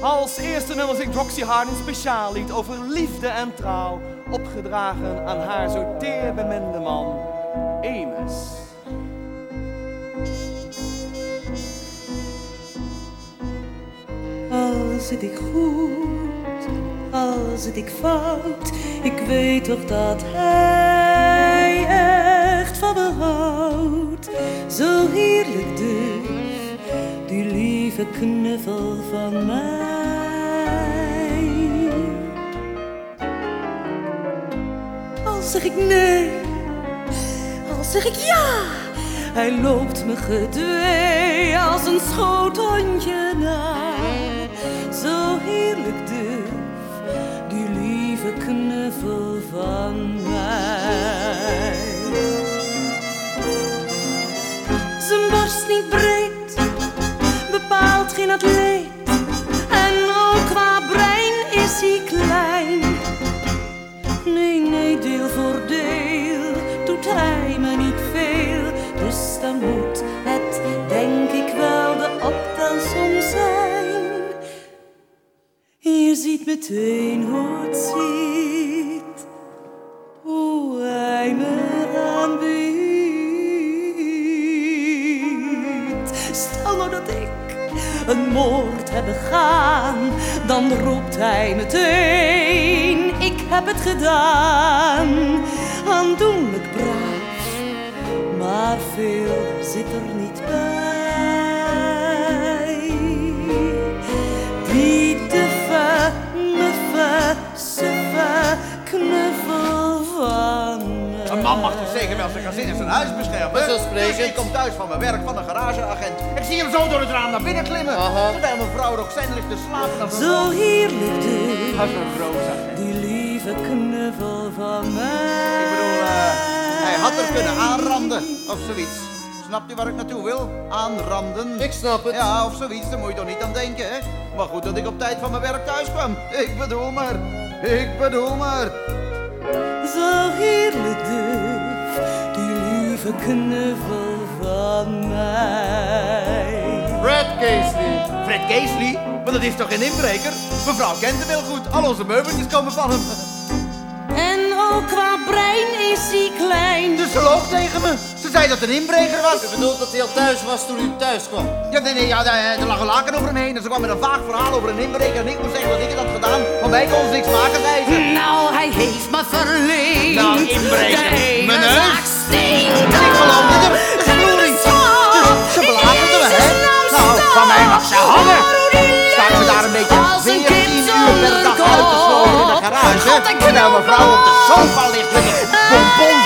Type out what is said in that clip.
Als eerste nummer zingt Roxy een speciaal lied over liefde en trouw. Opgedragen aan haar zo teer beminde man, Emus. Al zit ik goed, al zit ik fout, ik weet toch dat hij echt van me houdt. Zo heerlijk dus, die lieve knuffel van mij. Zeg ik nee, al zeg ik ja, hij loopt me gedwee als een schoothondje na. Zo heerlijk duf, die lieve knuffel van mij. Zijn borst niet breed, bepaalt geen atleet. Ziet meteen hoe ziet, hoe hij me aanbiedt. Stel nou dat ik een moord heb begaan, dan roept hij meteen: Ik heb het gedaan. Aandoenlijk braaf, maar veel zit er niet bij. Man mag toch zeker wel zijn gezin en zijn huis beschermen? Dus ik kom thuis van mijn werk van een garageagent. Ik zie hem zo door het raam naar binnen klimmen. Aha. Terwijl mijn vrouw Roxanne ligt te slapen. als Zo man. heerlijk dus, een agent. die lieve knuffel van mij. Ik bedoel, eh, hij had er kunnen aanranden of zoiets. Snapt u waar ik naartoe wil? Aanranden. Ik snap het. Ja, of zoiets, daar moet je toch niet aan denken, hè? Maar goed dat ik op tijd van mijn werk thuis kwam. Ik bedoel maar. Ik bedoel maar. Lieve knuffel van mij. Brad Casey. Fred Gaisley? Maar dat is toch geen inbreker? Mevrouw kent hem heel goed. Al onze meubeltjes komen van hem. En ook qua brein is hij klein. Dus ze loog tegen me. Ze zei dat het een inbreker was. U bedoelt dat hij al thuis was toen u thuis kwam? Ja, nee, nee, ja, daar- er lag een laken over hem heen. En ze kwam met een vaag verhaal over een inbreker. En ik moest zeggen dat ik het had gedaan. Maar wij konden niks maken, zei ze. Nou, hij heeft me verleend. Nou, inbreker. De hele Mijn neus. God, ik knap mevrouw op de sofa ligt met een bonbons en er